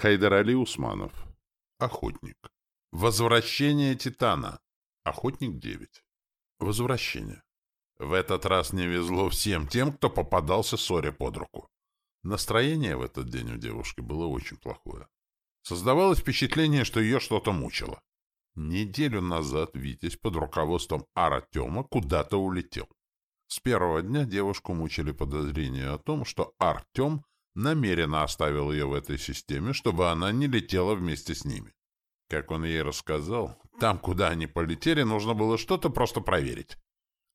Хайдар Усманов. Охотник. Возвращение Титана. Охотник 9. Возвращение. В этот раз не везло всем тем, кто попадался ссоре под руку. Настроение в этот день у девушки было очень плохое. Создавалось впечатление, что ее что-то мучило. Неделю назад Витязь под руководством Артема куда-то улетел. С первого дня девушку мучили подозрения о том, что Артем намеренно оставил ее в этой системе, чтобы она не летела вместе с ними. Как он ей рассказал, там, куда они полетели, нужно было что-то просто проверить.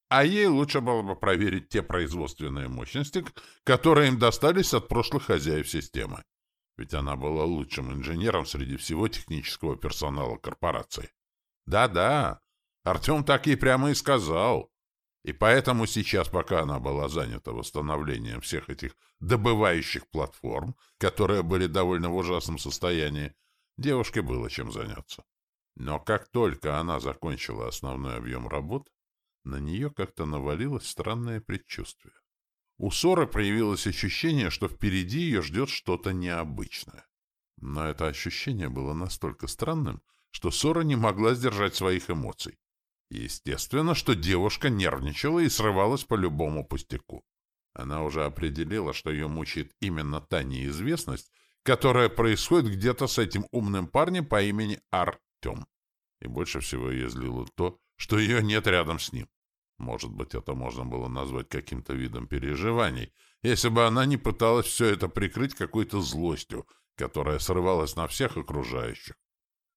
А ей лучше было бы проверить те производственные мощности, которые им достались от прошлых хозяев системы. Ведь она была лучшим инженером среди всего технического персонала корпорации. Да-да, Артем так ей прямо и сказал. И поэтому сейчас, пока она была занята восстановлением всех этих добывающих платформ, которые были довольно в ужасном состоянии, девушке было чем заняться. Но как только она закончила основной объем работ, на нее как-то навалилось странное предчувствие. У Соры появилось ощущение, что впереди ее ждет что-то необычное. Но это ощущение было настолько странным, что Сора не могла сдержать своих эмоций. Естественно, что девушка нервничала и срывалась по любому пустяку. Она уже определила, что ее мучает именно та неизвестность, которая происходит где-то с этим умным парнем по имени Артем. И больше всего ее злило то, что ее нет рядом с ним. Может быть, это можно было назвать каким-то видом переживаний, если бы она не пыталась все это прикрыть какой-то злостью, которая срывалась на всех окружающих.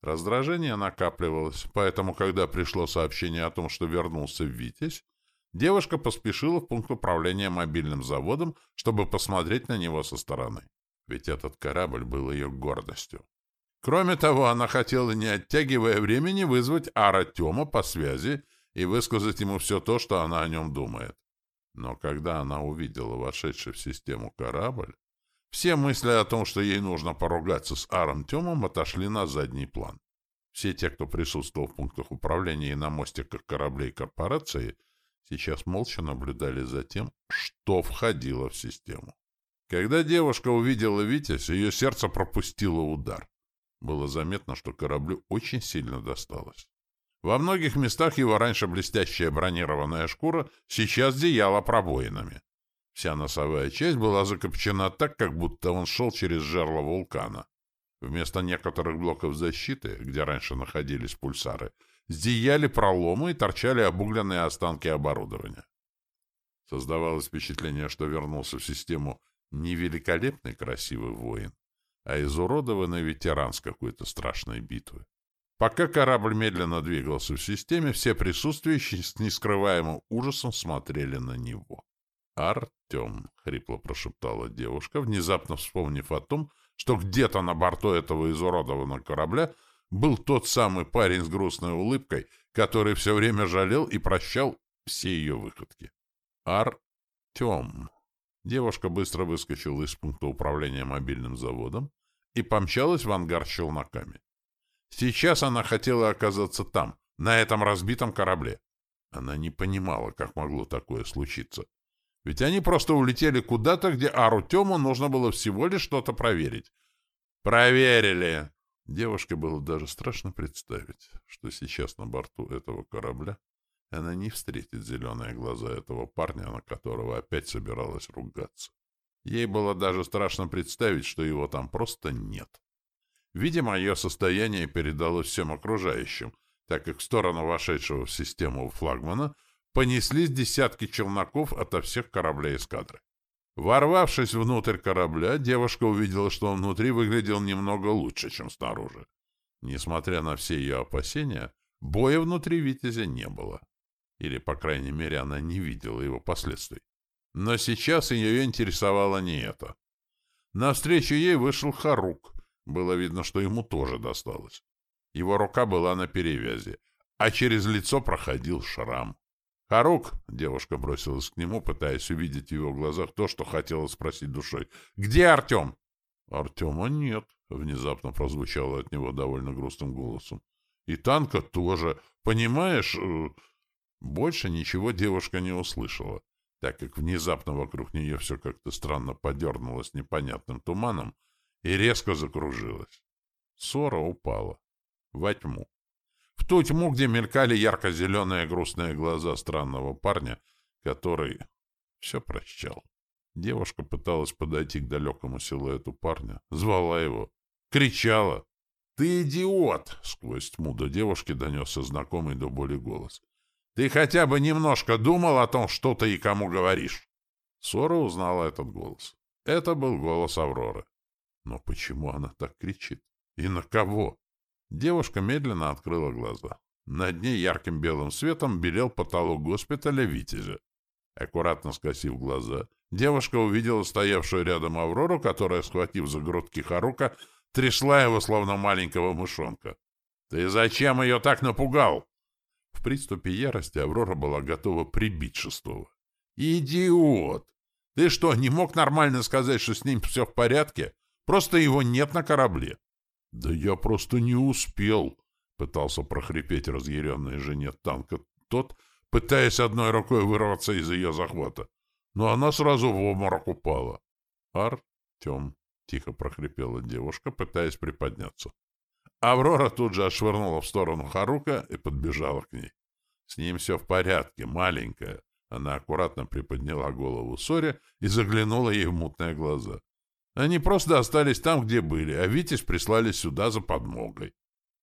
Раздражение накапливалось, поэтому, когда пришло сообщение о том, что вернулся Витязь, девушка поспешила в пункт управления мобильным заводом, чтобы посмотреть на него со стороны. Ведь этот корабль был ее гордостью. Кроме того, она хотела, не оттягивая времени, вызвать Ара Тема по связи и высказать ему все то, что она о нем думает. Но когда она увидела вошедший в систему корабль, все мысли о том, что ей нужно поругаться с Аром Тёмом, отошли на задний план. Все те, кто присутствовал в пунктах управления и на мостиках кораблей корпорации, сейчас молча наблюдали за тем, что входило в систему. Когда девушка увидела Витязь, ее сердце пропустило удар. Было заметно, что кораблю очень сильно досталось. Во многих местах его раньше блестящая бронированная шкура сейчас зияла пробоинами. Вся носовая часть была закопчена так, как будто он шел через жерло вулкана. Вместо некоторых блоков защиты, где раньше находились пульсары, зияли проломы и торчали обугленные останки оборудования. Создавалось впечатление, что вернулся в систему не великолепный красивый воин, а изуродованный ветеран с какой-то страшной битвы. Пока корабль медленно двигался в системе, все присутствующие с нескрываемым ужасом смотрели на него. «Артем», — хрипло прошептала девушка, внезапно вспомнив о том, что где-то на борту этого изуродованного корабля был тот самый парень с грустной улыбкой, который все время жалел и прощал все ее выходки. «Артем». Девушка быстро выскочила из пункта управления мобильным заводом и помчалась в ангар с челноками. Сейчас она хотела оказаться там, на этом разбитом корабле. Она не понимала, как могло такое случиться. Ведь они просто улетели куда-то, где Ару Тему нужно было всего лишь что-то проверить. Проверили! Девушке было даже страшно представить, что сейчас на борту этого корабля она не встретит зеленые глаза этого парня, на которого опять собиралась ругаться. Ей было даже страшно представить, что его там просто нет. Видимо, ее состояние передалось всем окружающим, так как в сторону вошедшего в систему флагмана понеслись десятки челноков ото всех кораблей эскадры. Ворвавшись внутрь корабля, девушка увидела, что он внутри выглядел немного лучше, чем снаружи. Несмотря на все ее опасения, боя внутри Витязя не было. Или, по крайней мере, она не видела его последствий. Но сейчас ее интересовало не это. Навстречу ей вышел Харук, было видно, что ему тоже досталось. Его рука была на перевязи, а через лицо проходил шрам. «Харук!» — девушка бросилась к нему, пытаясь увидеть в его глазах то, что хотела спросить душой. «Где Артем?» «Артема нет», — внезапно прозвучало от него довольно грустным голосом. «И танка тоже. Понимаешь...» э, Больше ничего девушка не услышала, так как внезапно вокруг нее все как-то странно подернулось непонятным туманом, и резко закружилась. Сора упала. Во тьму. Ту тьму, где мелькали ярко-зеленые грустные глаза странного парня, который все прощал. Девушка пыталась подойти к далекому силуэту парня, звала его, кричала. «Ты идиот!» — сквозь тьму до девушки донесся знакомый до боли голос. «Ты хотя бы немножко думал о том, что ты и кому говоришь?» Сора узнала этот голос. Это был голос Авроры. Но почему она так кричит? И на кого? Девушка медленно открыла глаза. Над ней ярким белым светом белел потолок госпиталя Витязя. Аккуратно скосив глаза, девушка увидела стоявшую рядом Аврору, которая, схватив за грудки Харука, трясла его, словно маленького мышонка. «Ты зачем ее так напугал?» В приступе ярости Аврора была готова прибить шестого. «Идиот! Ты что, не мог нормально сказать, что с ним все в порядке? Просто его нет на корабле». «Да я просто не успел», — пытался прохрипеть разъяренный жене танка тот, пытаясь одной рукой вырваться из ее захвата. Но она сразу в обморок упала. «Артем», — тихо прохрипела девушка, пытаясь приподняться. Аврора тут же отшвырнула в сторону Харука и подбежала к ней. «С ним все в порядке, маленькая». Она аккуратно приподняла голову Соре и заглянула ей в мутные глаза. Они просто остались там, где были, а Витязь прислали сюда за подмогой.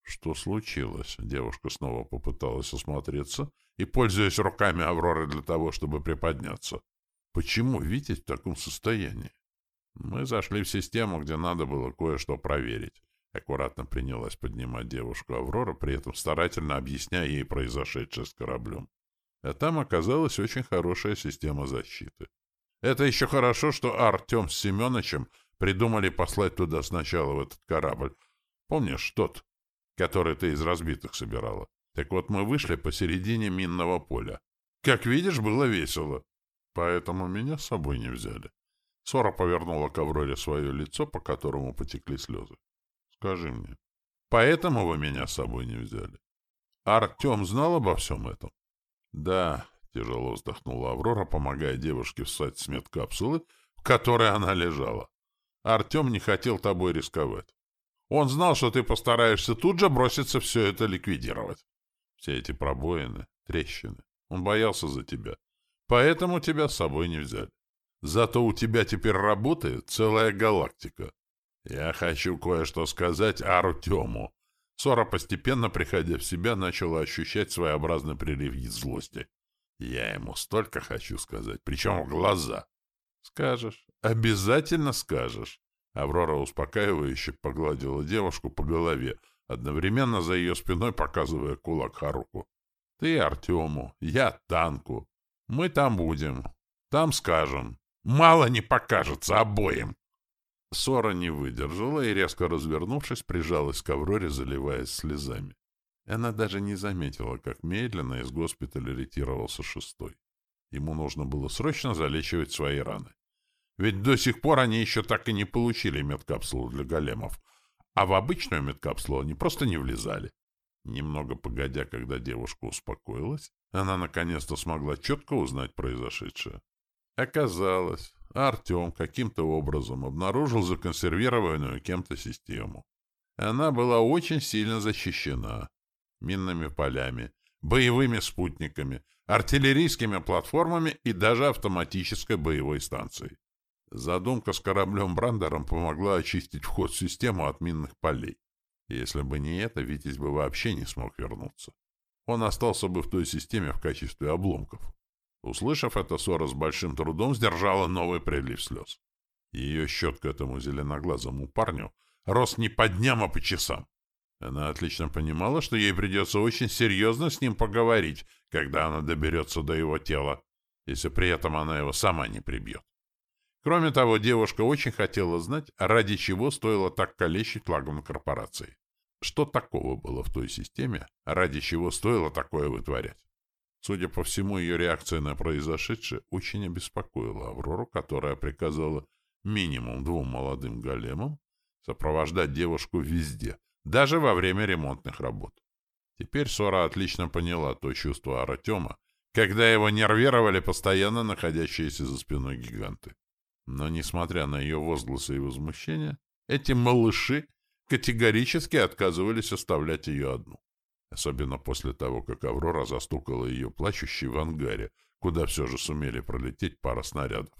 Что случилось? Девушка снова попыталась осмотреться и, пользуясь руками Авроры для того, чтобы приподняться. Почему Витязь в таком состоянии? Мы зашли в систему, где надо было кое-что проверить. Аккуратно принялась поднимать девушку Аврора, при этом старательно объясняя ей произошедшее с кораблем. А там оказалась очень хорошая система защиты. Это еще хорошо, что Артем с Семеновичем Придумали послать туда сначала в этот корабль. Помнишь тот, который ты из разбитых собирала? Так вот мы вышли посередине минного поля. Как видишь, было весело. Поэтому меня с собой не взяли. Сора повернула к Авроре свое лицо, по которому потекли слезы. Скажи мне, поэтому вы меня с собой не взяли? Артем знал обо всем этом? Да, тяжело вздохнула Аврора, помогая девушке встать с медкапсулы, в которой она лежала. Артем не хотел тобой рисковать. Он знал, что ты постараешься тут же броситься все это ликвидировать. Все эти пробоины, трещины. Он боялся за тебя. Поэтому тебя с собой не взяли. Зато у тебя теперь работает целая галактика. Я хочу кое-что сказать Артему. Сора, постепенно приходя в себя, начала ощущать своеобразный прилив злости. Я ему столько хочу сказать, причем в глаза. Скажешь. Обязательно скажешь. Аврора успокаивающе погладила девушку по голове, одновременно за ее спиной показывая кулак Харуку. Ты Артему, я Танку. Мы там будем. Там скажем. Мало не покажется обоим. Сора не выдержала и, резко развернувшись, прижалась к Авроре, заливаясь слезами. Она даже не заметила, как медленно из госпиталя ретировался шестой. Ему нужно было срочно залечивать свои раны. Ведь до сих пор они еще так и не получили медкапсулу для големов, а в обычную медкапсулу они просто не влезали. Немного погодя, когда девушка успокоилась, она наконец-то смогла четко узнать произошедшее. Оказалось, Артем каким-то образом обнаружил законсервированную кем-то систему. Она была очень сильно защищена минными полями, боевыми спутниками, артиллерийскими платформами и даже автоматической боевой станцией. Задумка с кораблем-брандером помогла очистить вход в систему от минных полей. Если бы не это, Витязь бы вообще не смог вернуться. Он остался бы в той системе в качестве обломков. Услышав это, Сора с большим трудом сдержала новый прилив слез. Ее счет к этому зеленоглазому парню рос не по дням, а по часам. Она отлично понимала, что ей придется очень серьезно с ним поговорить, когда она доберется до его тела, если при этом она его сама не прибьет. Кроме того, девушка очень хотела знать, ради чего стоило так калечить флагман корпорации. Что такого было в той системе, ради чего стоило такое вытворять? Судя по всему, ее реакция на произошедшее очень обеспокоила Аврору, которая приказала минимум двум молодым големам сопровождать девушку везде, даже во время ремонтных работ. Теперь Сора отлично поняла то чувство Артема, когда его нервировали постоянно находящиеся за спиной гиганты. Но, несмотря на ее возгласы и возмущения, Эти малыши категорически отказывались оставлять ее одну. Особенно после того, как Аврора застукала ее плачущей в ангаре, куда все же сумели пролететь пара снарядов.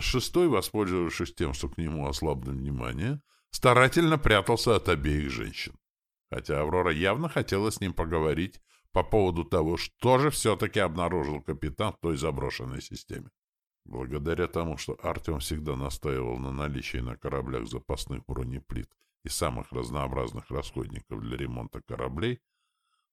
Шестой, воспользовавшись тем, что к нему ослабло внимание, старательно прятался от обеих женщин. Хотя Аврора явно хотела с ним поговорить по поводу того, что же все-таки обнаружил капитан в той заброшенной системе. Благодаря тому, что Артем всегда настаивал на наличии на кораблях запасных бронеплит и самых разнообразных расходников для ремонта кораблей,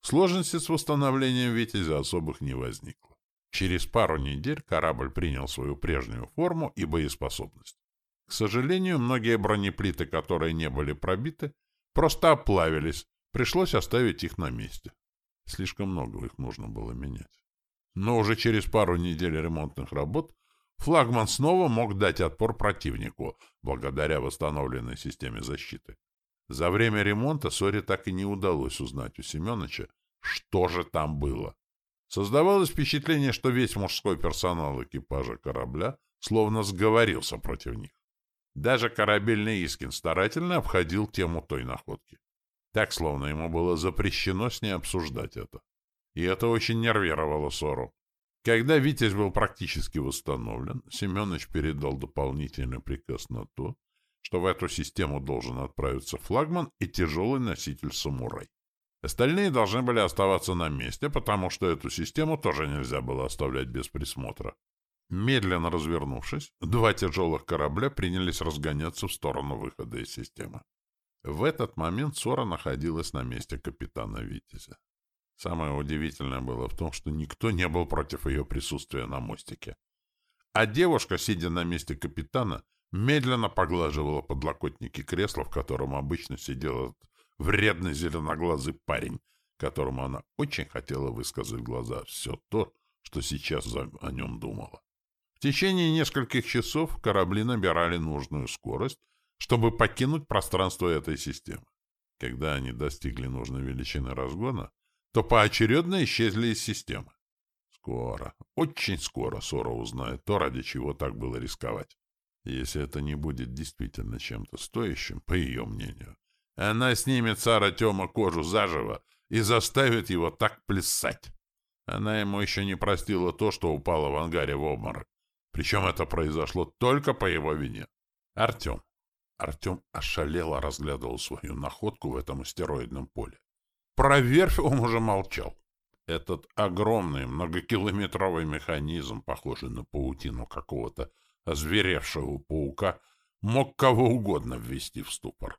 сложности с восстановлением «Витязя» особых не возникло. Через пару недель корабль принял свою прежнюю форму и боеспособность. К сожалению, многие бронеплиты, которые не были пробиты, просто оплавились, пришлось оставить их на месте. Слишком много их нужно было менять. Но уже через пару недель ремонтных работ флагман снова мог дать отпор противнику, благодаря восстановленной системе защиты. За время ремонта Соре так и не удалось узнать у Семеновича, что же там было. Создавалось впечатление, что весь мужской персонал экипажа корабля словно сговорился против них. Даже корабельный Искин старательно обходил тему той находки. Так, словно ему было запрещено с ней обсуждать это. И это очень нервировало Сору. Когда «Витязь» был практически восстановлен, Семенович передал дополнительный приказ на то, что в эту систему должен отправиться флагман и тяжелый носитель «Самурай». Остальные должны были оставаться на месте, потому что эту систему тоже нельзя было оставлять без присмотра. Медленно развернувшись, два тяжелых корабля принялись разгоняться в сторону выхода из системы. В этот момент Сора находилась на месте капитана Витязя. Самое удивительное было в том, что никто не был против ее присутствия на мостике. А девушка, сидя на месте капитана, медленно поглаживала подлокотники кресла, в котором обычно сидел вредный зеленоглазый парень, которому она очень хотела высказать в глаза все то, что сейчас о нем думала. В течение нескольких часов корабли набирали нужную скорость, чтобы покинуть пространство этой системы. Когда они достигли нужной величины разгона, то поочередно исчезли из системы. Скоро, очень скоро Сора узнает то, ради чего так было рисковать. Если это не будет действительно чем-то стоящим, по ее мнению, она снимет с Артема кожу заживо и заставит его так плясать. Она ему еще не простила то, что упала в ангаре в обморок. Причем это произошло только по его вине. Артем. Артем ошалело разглядывал свою находку в этом астероидном поле. Про верфь он уже молчал. Этот огромный многокилометровый механизм, похожий на паутину какого-то озверевшего паука, мог кого угодно ввести в ступор.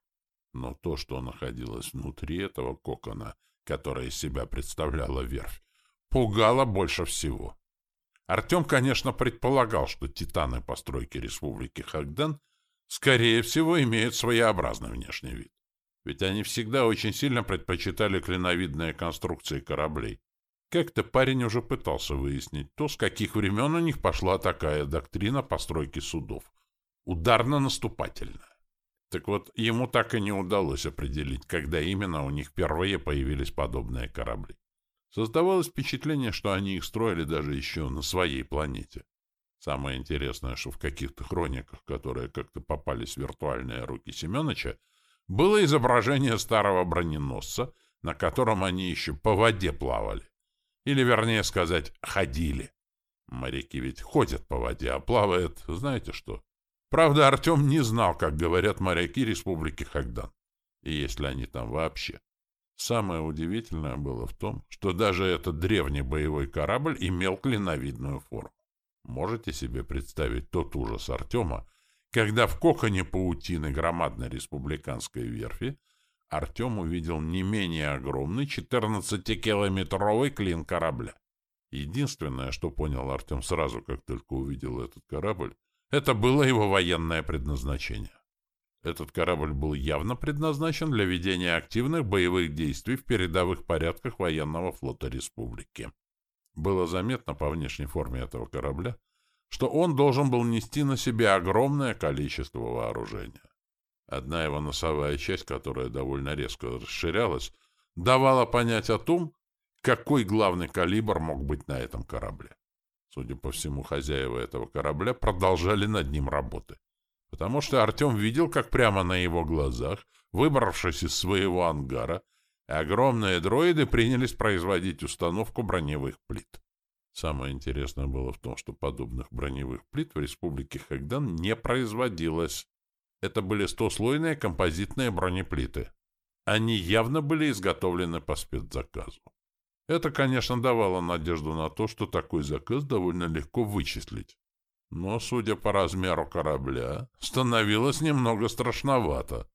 Но то, что находилось внутри этого кокона, которое из себя представляла верфь, пугало больше всего. Артем, конечно, предполагал, что титаны постройки Республики Хагден, скорее всего, имеют своеобразный внешний вид. Ведь они всегда очень сильно предпочитали клиновидные конструкции кораблей. Как-то парень уже пытался выяснить то, с каких времен у них пошла такая доктрина постройки судов. Ударно-наступательная. Так вот, ему так и не удалось определить, когда именно у них впервые появились подобные корабли. Создавалось впечатление, что они их строили даже еще на своей планете. Самое интересное, что в каких-то хрониках, которые как-то попались в виртуальные руки Семеновича, было изображение старого броненосца, на котором они еще по воде плавали. Или, вернее сказать, ходили. Моряки ведь ходят по воде, а плавают, знаете что? Правда, Артем не знал, как говорят моряки Республики Хагдан. И если они там вообще. Самое удивительное было в том, что даже этот древний боевой корабль имел клиновидную форму. Можете себе представить тот ужас Артема, когда в коконе паутины громадной республиканской верфи Артем увидел не менее огромный 14-километровый клин корабля. Единственное, что понял Артем сразу, как только увидел этот корабль, это было его военное предназначение. Этот корабль был явно предназначен для ведения активных боевых действий в передовых порядках военного флота республики. Было заметно по внешней форме этого корабля, что он должен был нести на себе огромное количество вооружения. Одна его носовая часть, которая довольно резко расширялась, давала понять о том, какой главный калибр мог быть на этом корабле. Судя по всему, хозяева этого корабля продолжали над ним работы. Потому что Артем видел, как прямо на его глазах, выбравшись из своего ангара, огромные дроиды принялись производить установку броневых плит. Самое интересное было в том, что подобных броневых плит в республике Хагдан не производилось. Это были стослойные композитные бронеплиты. Они явно были изготовлены по спецзаказу. Это, конечно, давало надежду на то, что такой заказ довольно легко вычислить. Но, судя по размеру корабля, становилось немного страшновато.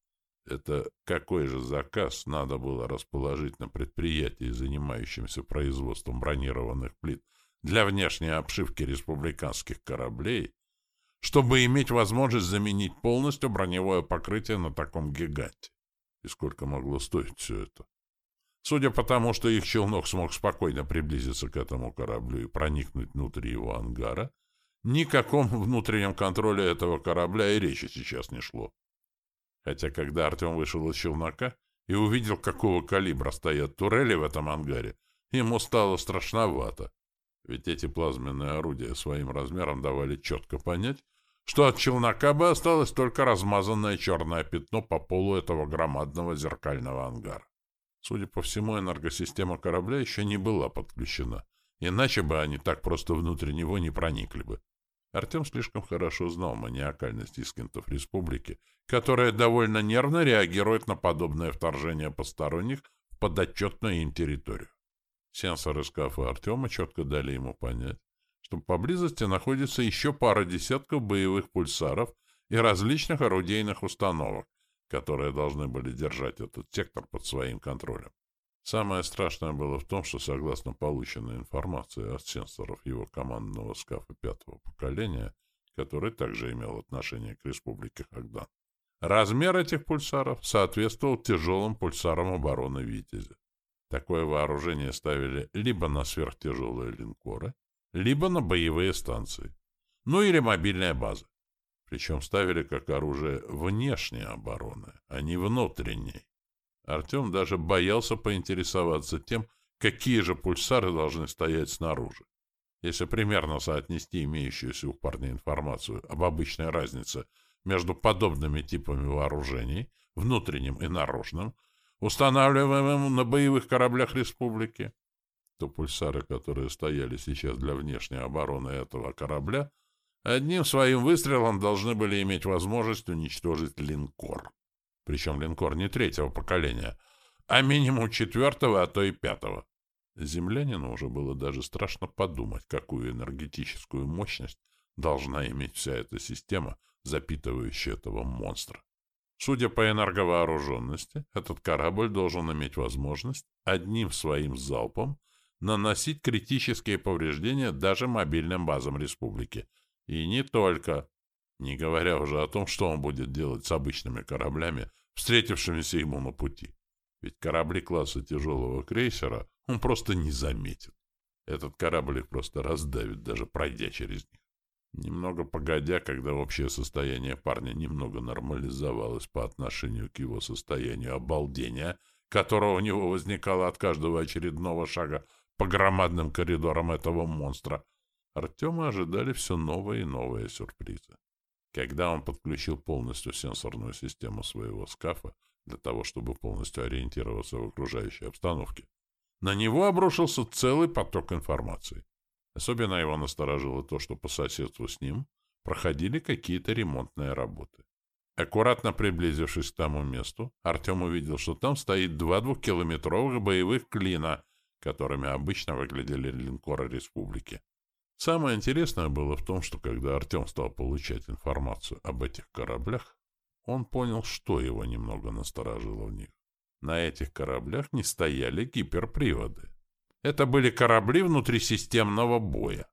Это какой же заказ надо было расположить на предприятии, занимающемся производством бронированных плит для внешней обшивки республиканских кораблей, чтобы иметь возможность заменить полностью броневое покрытие на таком гиганте. И сколько могло стоить все это? Судя по тому, что их челнок смог спокойно приблизиться к этому кораблю и проникнуть внутрь его ангара, ни о каком внутреннем контроле этого корабля и речи сейчас не шло. Хотя, когда Артем вышел из челнока и увидел, какого калибра стоят турели в этом ангаре, ему стало страшновато. Ведь эти плазменные орудия своим размером давали четко понять, что от челнока бы осталось только размазанное черное пятно по полу этого громадного зеркального ангара. Судя по всему, энергосистема корабля еще не была подключена, иначе бы они так просто внутрь него не проникли бы. Артем слишком хорошо знал маниакальность искентов республики, которая довольно нервно реагирует на подобное вторжение посторонних в подотчетную им территорию. Сенсоры скафа Артема четко дали ему понять, что поблизости находится еще пара десятков боевых пульсаров и различных орудийных установок, которые должны были держать этот сектор под своим контролем. Самое страшное было в том, что, согласно полученной информации от сенсоров его командного скафа пятого поколения, который также имел отношение к республике Хагдан, размер этих пульсаров соответствовал тяжелым пульсарам обороны «Витязя». Такое вооружение ставили либо на сверхтяжелые линкоры, либо на боевые станции, ну или мобильная база. Причем ставили как оружие внешней обороны, а не внутренней. Артем даже боялся поинтересоваться тем, какие же пульсары должны стоять снаружи. Если примерно соотнести имеющуюся у парня информацию об обычной разнице между подобными типами вооружений, внутренним и наружным, устанавливаемым на боевых кораблях республики, то пульсары, которые стояли сейчас для внешней обороны этого корабля, одним своим выстрелом должны были иметь возможность уничтожить линкор. Причем линкор не третьего поколения, а минимум четвертого, а то и пятого. Землянину уже было даже страшно подумать, какую энергетическую мощность должна иметь вся эта система, запитывающая этого монстра. Судя по энерговооруженности, этот корабль должен иметь возможность одним своим залпом наносить критические повреждения даже мобильным базам республики. И не только. Не говоря уже о том, что он будет делать с обычными кораблями, встретившимися ему на пути. Ведь корабли класса тяжелого крейсера он просто не заметит. Этот корабль их просто раздавит, даже пройдя через них. Немного погодя, когда общее состояние парня немного нормализовалось по отношению к его состоянию обалдения, которое у него возникало от каждого очередного шага по громадным коридорам этого монстра, Артема ожидали все новые и новые сюрпризы. Когда он подключил полностью сенсорную систему своего скафа для того, чтобы полностью ориентироваться в окружающей обстановке, на него обрушился целый поток информации. Особенно его насторожило то, что по соседству с ним проходили какие-то ремонтные работы. Аккуратно приблизившись к тому месту, Артем увидел, что там стоит два двухкилометровых боевых клина, которыми обычно выглядели линкоры республики. Самое интересное было в том, что когда Артем стал получать информацию об этих кораблях, он понял, что его немного насторожило в них. На этих кораблях не стояли гиперприводы. Это были корабли внутрисистемного боя.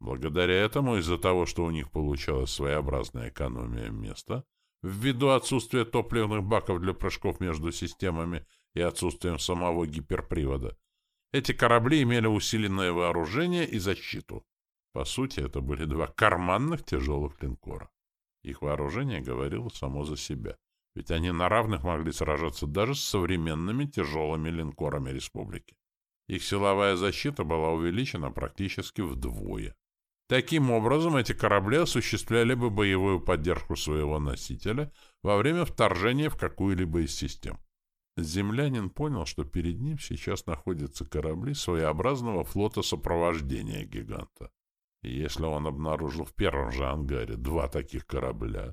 Благодаря этому, из-за того, что у них получалась своеобразная экономия места, ввиду отсутствия топливных баков для прыжков между системами и отсутствием самого гиперпривода, эти корабли имели усиленное вооружение и защиту. По сути, это были два карманных тяжелых линкора. Их вооружение говорило само за себя, ведь они на равных могли сражаться даже с современными тяжелыми линкорами республики. Их силовая защита была увеличена практически вдвое. Таким образом, эти корабли осуществляли бы боевую поддержку своего носителя во время вторжения в какую-либо из систем. Землянин понял, что перед ним сейчас находятся корабли своеобразного флота сопровождения гиганта. Если он обнаружил в первом же ангаре два таких корабля,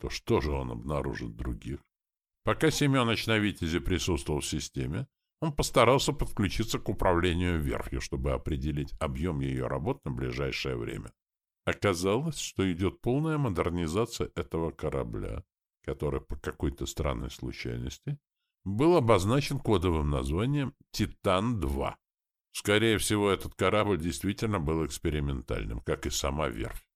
то что же он обнаружит других? Пока Семенович на «Витязе» присутствовал в системе, он постарался подключиться к управлению верфью, чтобы определить объем ее работ на ближайшее время. Оказалось, что идет полная модернизация этого корабля, который по какой-то странной случайности был обозначен кодовым названием «Титан-2». Скорее всего, этот корабль действительно был экспериментальным, как и сама верфь.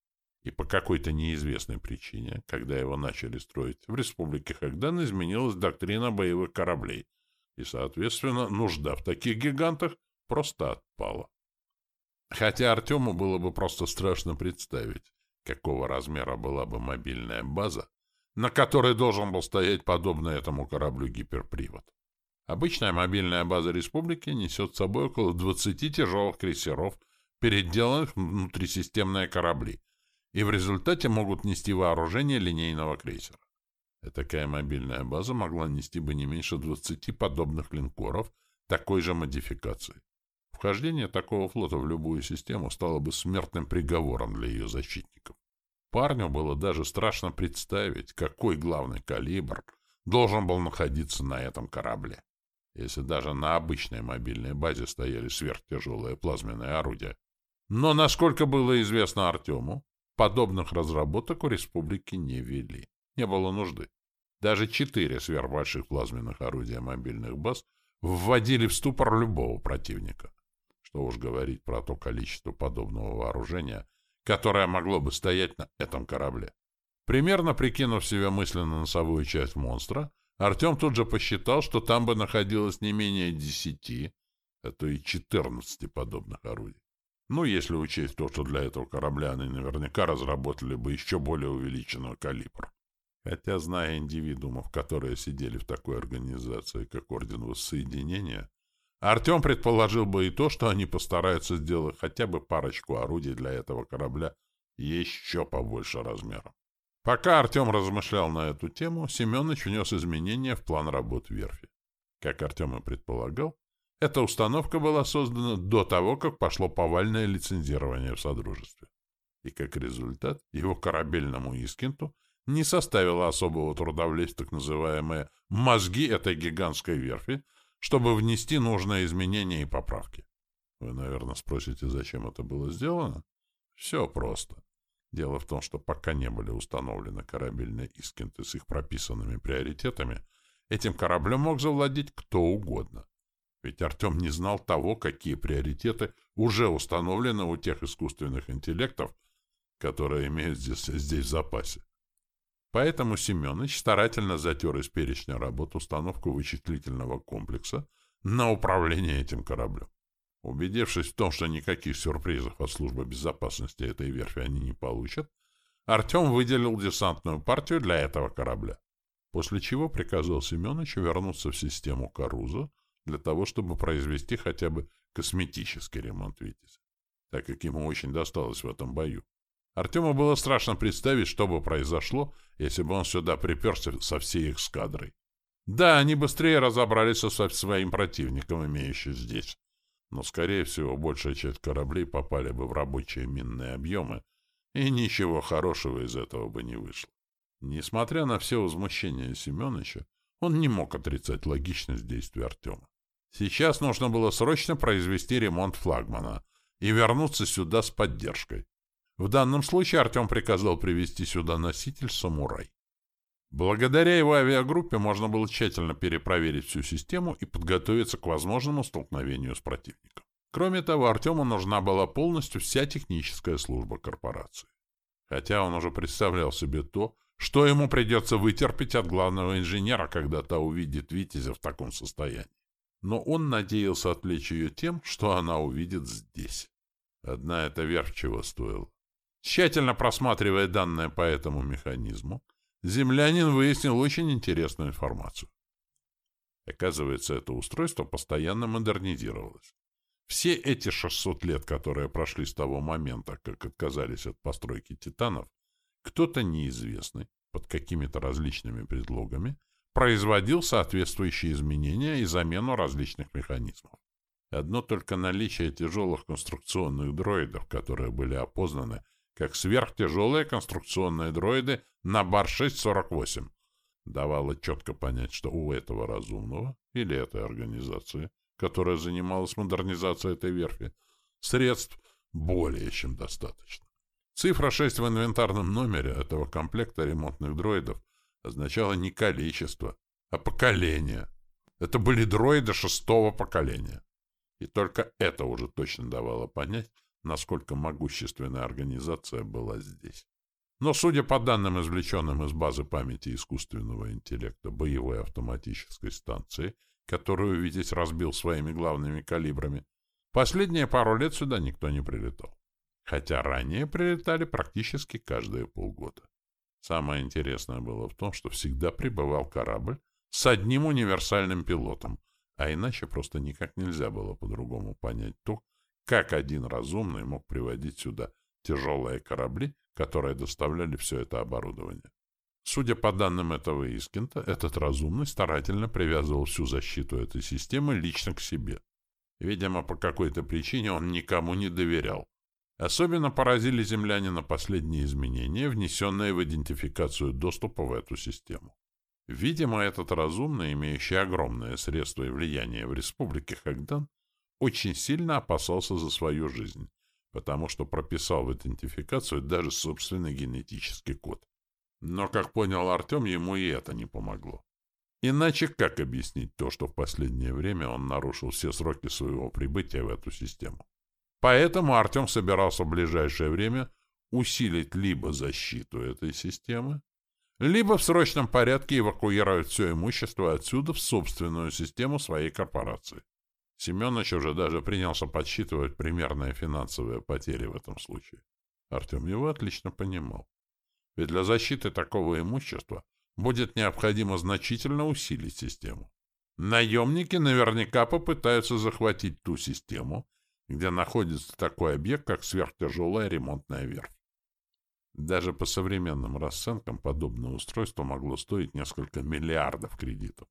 И по какой-то неизвестной причине, когда его начали строить, в республике Хагдан изменилась доктрина боевых кораблей — и, соответственно, нужда в таких гигантах просто отпала. Хотя Артему было бы просто страшно представить, какого размера была бы мобильная база, на которой должен был стоять подобно этому кораблю гиперпривод. Обычная мобильная база республики несет с собой около 20 тяжелых крейсеров, переделанных внутрисистемные корабли, и в результате могут нести вооружение линейного крейсера. Такая мобильная база могла нести бы не меньше 20 подобных линкоров такой же модификации. Вхождение такого флота в любую систему стало бы смертным приговором для ее защитников. Парню было даже страшно представить, какой главный калибр должен был находиться на этом корабле. Если даже на обычной мобильной базе стояли сверхтяжелые плазменные орудия. Но, насколько было известно Артему, подобных разработок у республики не вели не было нужды. Даже четыре сверхбольших плазменных орудия мобильных баз вводили в ступор любого противника. Что уж говорить про то количество подобного вооружения, которое могло бы стоять на этом корабле. Примерно прикинув себе мысленно носовую часть монстра, Артем тут же посчитал, что там бы находилось не менее десяти, а то и четырнадцати подобных орудий. Ну, если учесть то, что для этого корабля они наверняка разработали бы еще более увеличенного калибра. Хотя, зная индивидуумов, которые сидели в такой организации, как Орден Воссоединения, Артем предположил бы и то, что они постараются сделать хотя бы парочку орудий для этого корабля еще побольше размером. Пока Артем размышлял на эту тему, Семенович внес изменения в план работ верфи. Как Артем и предполагал, эта установка была создана до того, как пошло повальное лицензирование в Содружестве. И как результат, его корабельному Искинту не составило особого труда влезть в так называемые «мозги» этой гигантской верфи, чтобы внести нужные изменения и поправки. Вы, наверное, спросите, зачем это было сделано? Все просто. Дело в том, что пока не были установлены корабельные искинты с их прописанными приоритетами, этим кораблем мог завладеть кто угодно. Ведь Артем не знал того, какие приоритеты уже установлены у тех искусственных интеллектов, которые имеют здесь, здесь в запасе. Поэтому Семенович старательно затер из перечня работ установку вычислительного комплекса на управление этим кораблем. Убедившись в том, что никаких сюрпризов от службы безопасности этой верфи они не получат, Артем выделил десантную партию для этого корабля, после чего приказал Семеновичу вернуться в систему Каруза для того, чтобы произвести хотя бы косметический ремонт «Витязя», так как ему очень досталось в этом бою. Артему было страшно представить, что бы произошло, если бы он сюда приперся со всей их эскадрой. Да, они быстрее разобрались со своим противником, имеющим здесь. Но, скорее всего, большая часть кораблей попали бы в рабочие минные объемы, и ничего хорошего из этого бы не вышло. Несмотря на все возмущения Семеновича, он не мог отрицать логичность действий Артема. Сейчас нужно было срочно произвести ремонт флагмана и вернуться сюда с поддержкой. В данном случае Артем приказал привести сюда носитель «Самурай». Благодаря его авиагруппе можно было тщательно перепроверить всю систему и подготовиться к возможному столкновению с противником. Кроме того, Артему нужна была полностью вся техническая служба корпорации. Хотя он уже представлял себе то, что ему придется вытерпеть от главного инженера, когда та увидит Витязя в таком состоянии. Но он надеялся отвлечь ее тем, что она увидит здесь. Одна эта верфь чего стоила. Тщательно просматривая данные по этому механизму, землянин выяснил очень интересную информацию. Оказывается, это устройство постоянно модернизировалось. Все эти 600 лет, которые прошли с того момента, как отказались от постройки «Титанов», кто-то неизвестный, под какими-то различными предлогами, производил соответствующие изменения и замену различных механизмов. Одно только наличие тяжелых конструкционных дроидов, которые были опознаны как сверхтяжелые конструкционные дроиды на Бар-648, давало четко понять, что у этого разумного или этой организации, которая занималась модернизацией этой верфи, средств более чем достаточно. Цифра 6 в инвентарном номере этого комплекта ремонтных дроидов означала не количество, а поколение. Это были дроиды шестого поколения. И только это уже точно давало понять, насколько могущественная организация была здесь. Но, судя по данным, извлеченным из базы памяти искусственного интеллекта боевой автоматической станции, которую Витязь разбил своими главными калибрами, последние пару лет сюда никто не прилетал. Хотя ранее прилетали практически каждые полгода. Самое интересное было в том, что всегда прибывал корабль с одним универсальным пилотом, а иначе просто никак нельзя было по-другому понять то, как один разумный мог приводить сюда тяжелые корабли, которые доставляли все это оборудование. Судя по данным этого Искента, этот разумный старательно привязывал всю защиту этой системы лично к себе. Видимо, по какой-то причине он никому не доверял. Особенно поразили земляне на последние изменения, внесенные в идентификацию доступа в эту систему. Видимо, этот разумный, имеющий огромное средство и влияние в республике Хагдан, очень сильно опасался за свою жизнь, потому что прописал в идентификацию даже собственный генетический код. Но, как понял Артем, ему и это не помогло. Иначе как объяснить то, что в последнее время он нарушил все сроки своего прибытия в эту систему? Поэтому Артем собирался в ближайшее время усилить либо защиту этой системы, либо в срочном порядке эвакуировать все имущество отсюда в собственную систему своей корпорации. Семенович уже даже принялся подсчитывать примерные финансовые потери в этом случае. Артем его отлично понимал. Ведь для защиты такого имущества будет необходимо значительно усилить систему. Наемники наверняка попытаются захватить ту систему, где находится такой объект, как сверхтяжелая ремонтная верфь. Даже по современным расценкам подобное устройство могло стоить несколько миллиардов кредитов.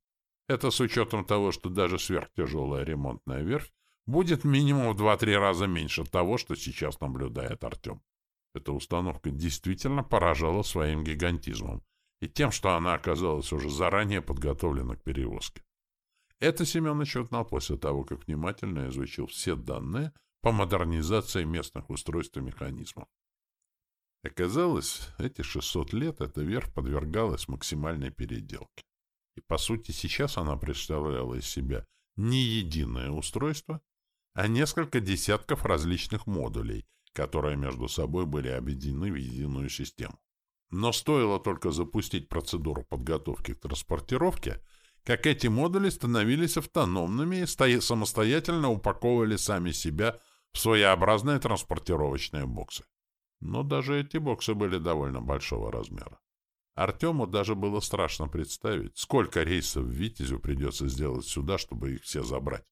Это с учетом того, что даже сверхтяжелая ремонтная верфь будет минимум в 2-3 раза меньше того, что сейчас наблюдает Артем. Эта установка действительно поражала своим гигантизмом и тем, что она оказалась уже заранее подготовлена к перевозке. Это Семенович узнал после того, как внимательно изучил все данные по модернизации местных устройств и механизмов. Оказалось, эти 600 лет эта верфь подвергалась максимальной переделке. И, по сути, сейчас она представляла из себя не единое устройство, а несколько десятков различных модулей, которые между собой были объединены в единую систему. Но стоило только запустить процедуру подготовки к транспортировке, как эти модули становились автономными и самостоятельно упаковывали сами себя в своеобразные транспортировочные боксы. Но даже эти боксы были довольно большого размера. Артему даже было страшно представить, сколько рейсов Витязю придется сделать сюда, чтобы их все забрать.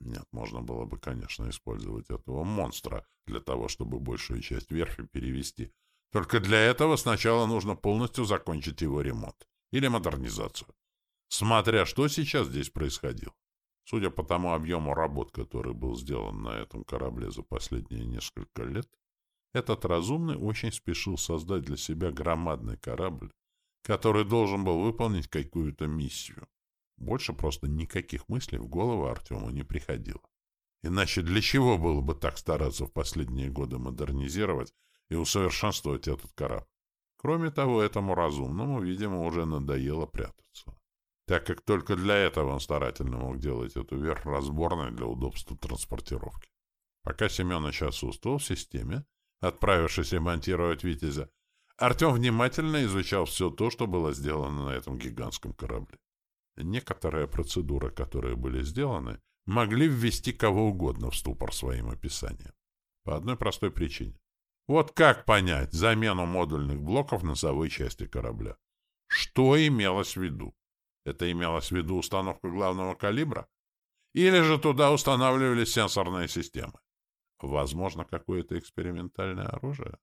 Нет, можно было бы, конечно, использовать этого монстра для того, чтобы большую часть верфи перевести. Только для этого сначала нужно полностью закончить его ремонт или модернизацию. Смотря что сейчас здесь происходило. Судя по тому объему работ, который был сделан на этом корабле за последние несколько лет, этот разумный очень спешил создать для себя громадный корабль, который должен был выполнить какую-то миссию. Больше просто никаких мыслей в голову Артему не приходило. Иначе для чего было бы так стараться в последние годы модернизировать и усовершенствовать этот корабль? Кроме того, этому разумному, видимо, уже надоело прятаться. Так как только для этого он старательно мог делать эту верх разборной для удобства транспортировки. Пока Семенович отсутствовал в системе, отправившись ремонтировать «Витязя», Артем внимательно изучал все то, что было сделано на этом гигантском корабле. Некоторые процедуры, которые были сделаны, могли ввести кого угодно в ступор своим описанием. По одной простой причине. Вот как понять замену модульных блоков носовой части корабля? Что имелось в виду? Это имелось в виду установка главного калибра? Или же туда устанавливались сенсорные системы. Возможно, какое-то экспериментальное оружие?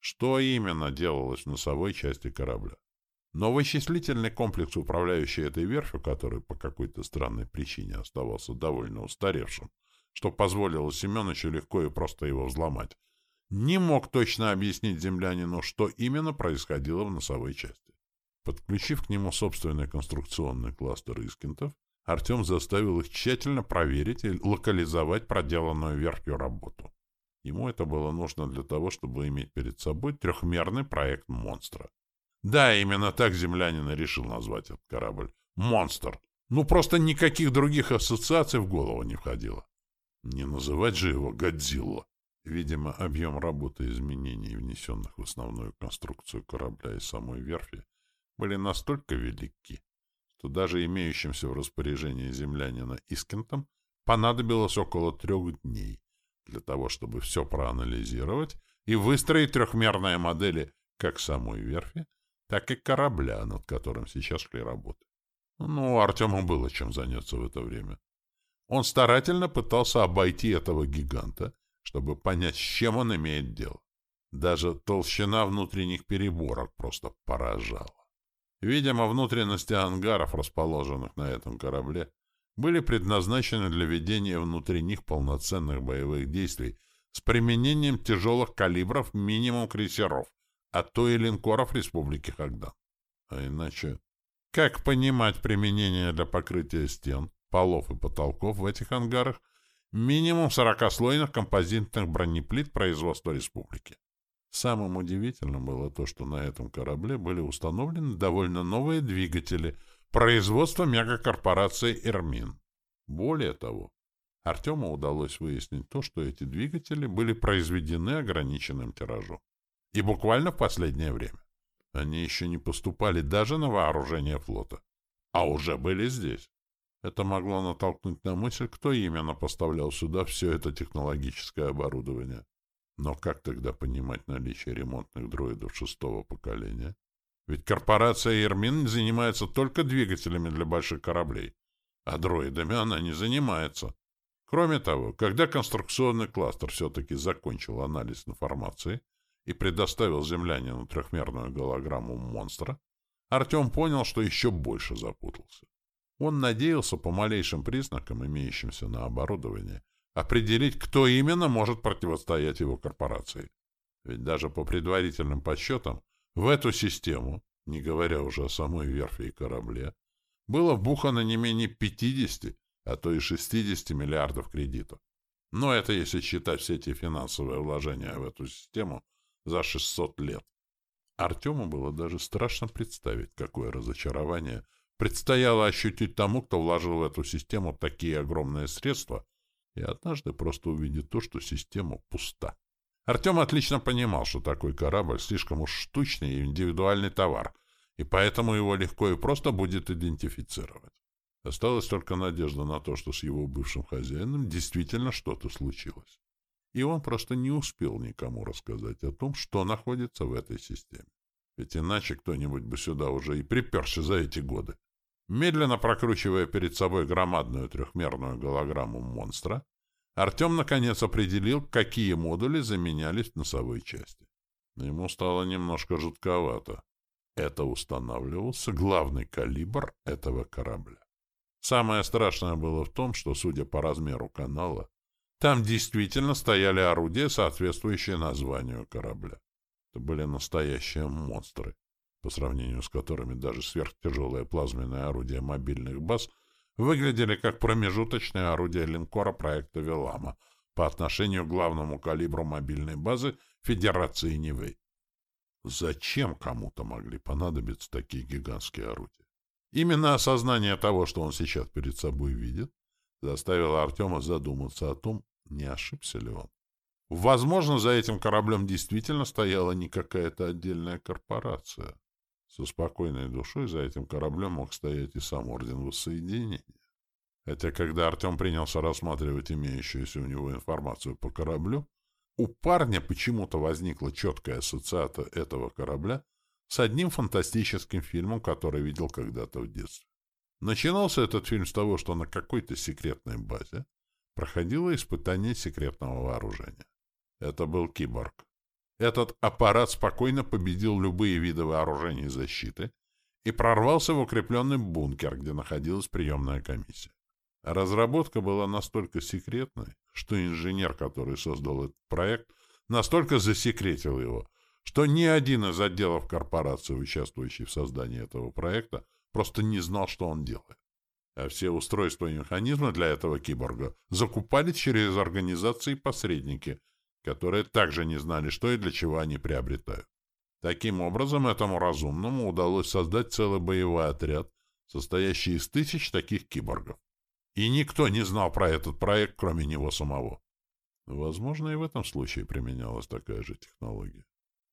Что именно делалось в носовой части корабля? Но вычислительный комплекс, управляющий этой верфью, который по какой-то странной причине оставался довольно устаревшим, что позволило Семеновичу легко и просто его взломать, не мог точно объяснить землянину, что именно происходило в носовой части. Подключив к нему собственный конструкционный кластер искентов, Артем заставил их тщательно проверить и локализовать проделанную верхнюю работу. Ему это было нужно для того, чтобы иметь перед собой трехмерный проект монстра. Да, именно так землянин решил назвать этот корабль. Монстр. Ну, просто никаких других ассоциаций в голову не входило. Не называть же его Годзилла. Видимо, объем работы изменений, внесенных в основную конструкцию корабля и самой верфи, были настолько велики, что даже имеющимся в распоряжении землянина Искентом понадобилось около трех дней для того, чтобы все проанализировать и выстроить трехмерные модели как самой верфи, так и корабля, над которым сейчас шли работы. Ну, Артему было чем заняться в это время. Он старательно пытался обойти этого гиганта, чтобы понять, с чем он имеет дело. Даже толщина внутренних переборок просто поражала. Видимо, внутренности ангаров, расположенных на этом корабле, были предназначены для ведения внутренних полноценных боевых действий с применением тяжелых калибров минимум крейсеров, а то и линкоров Республики Хагдан. А иначе, как понимать применение для покрытия стен, полов и потолков в этих ангарах минимум 40-слойных композитных бронеплит производства республики? Самым удивительным было то, что на этом корабле были установлены довольно новые двигатели производства мегакорпорации «Эрмин». Более того, Артему удалось выяснить то, что эти двигатели были произведены ограниченным тиражом. И буквально в последнее время. Они еще не поступали даже на вооружение флота. А уже были здесь. Это могло натолкнуть на мысль, кто именно поставлял сюда все это технологическое оборудование. Но как тогда понимать наличие ремонтных дроидов шестого поколения? Ведь корпорация «Ермин» занимается только двигателями для больших кораблей, а дроидами она не занимается. Кроме того, когда конструкционный кластер все-таки закончил анализ информации и предоставил землянину трехмерную голограмму монстра, Артем понял, что еще больше запутался. Он надеялся по малейшим признакам, имеющимся на оборудовании, определить, кто именно может противостоять его корпорации. Ведь даже по предварительным подсчетам в эту систему, не говоря уже о самой верфи и корабле, было вбухано не менее 50, а то и 60 миллиардов кредитов. Но это если считать все эти финансовые вложения в эту систему за 600 лет. Артему было даже страшно представить, какое разочарование предстояло ощутить тому, кто вложил в эту систему такие огромные средства и однажды просто увидит то, что система пуста. Артем отлично понимал, что такой корабль слишком уж штучный и индивидуальный товар, и поэтому его легко и просто будет идентифицировать. Осталась только надежда на то, что с его бывшим хозяином действительно что-то случилось. И он просто не успел никому рассказать о том, что находится в этой системе. Ведь иначе кто-нибудь бы сюда уже и приперся за эти годы. Медленно прокручивая перед собой громадную трехмерную голограмму монстра, Артем наконец определил, какие модули заменялись в носовой части. Ему стало немножко жутковато. Это устанавливался главный калибр этого корабля. Самое страшное было в том, что, судя по размеру канала, там действительно стояли орудия, соответствующие названию корабля. Это были настоящие монстры по сравнению с которыми даже сверхтяжелые плазменные орудия мобильных баз выглядели как промежуточные орудия линкора проекта «Велама» по отношению к главному калибру мобильной базы Федерации Нивэй. Зачем кому-то могли понадобиться такие гигантские орудия? Именно осознание того, что он сейчас перед собой видит, заставило Артема задуматься о том, не ошибся ли он. Возможно, за этим кораблем действительно стояла не какая-то отдельная корпорация. Со спокойной душой за этим кораблем мог стоять и сам Орден Воссоединения. Хотя, когда Артем принялся рассматривать имеющуюся у него информацию по кораблю, у парня почему-то возникла четкая ассоциация этого корабля с одним фантастическим фильмом, который видел когда-то в детстве. Начинался этот фильм с того, что на какой-то секретной базе проходило испытание секретного вооружения. Это был киборг. Этот аппарат спокойно победил любые виды вооружений и защиты и прорвался в укрепленный бункер, где находилась приемная комиссия. Разработка была настолько секретной, что инженер, который создал этот проект, настолько засекретил его, что ни один из отделов корпорации, участвующий в создании этого проекта, просто не знал, что он делает. А все устройства и механизмы для этого киборга закупали через организации-посредники, которые также не знали, что и для чего они приобретают. Таким образом, этому разумному удалось создать целый боевой отряд, состоящий из тысяч таких киборгов. И никто не знал про этот проект, кроме него самого. Возможно, и в этом случае применялась такая же технология.